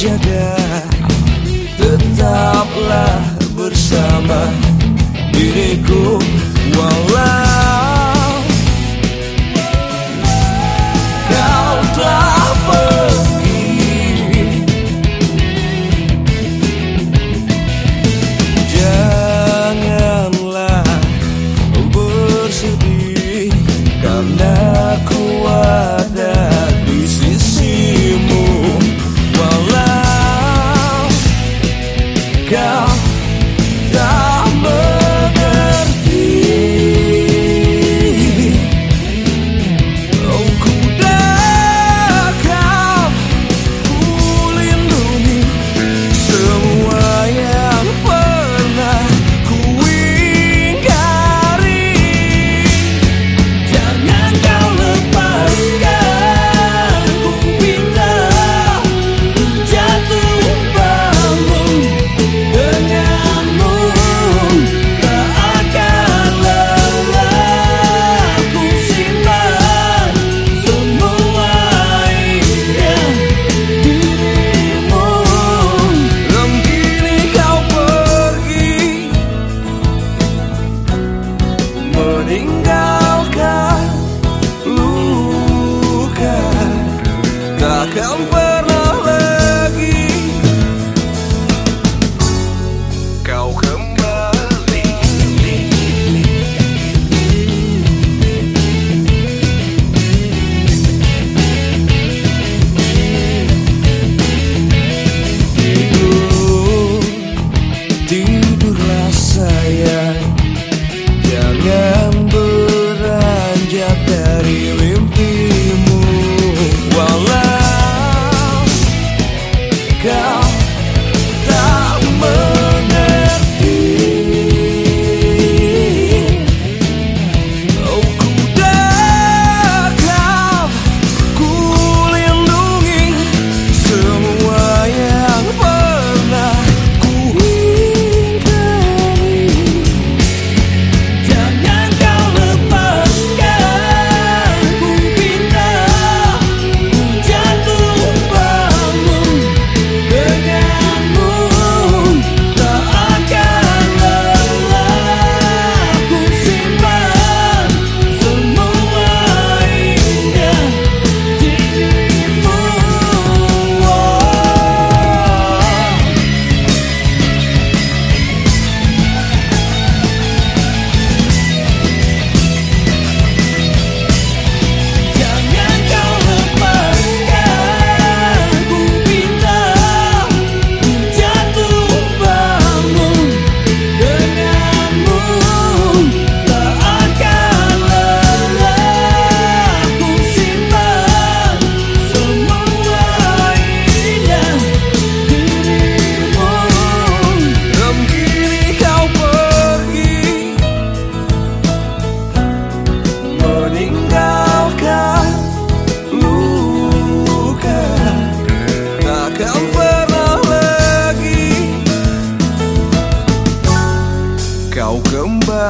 terjaga. Tetaplah bersama diriku Come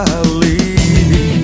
ali.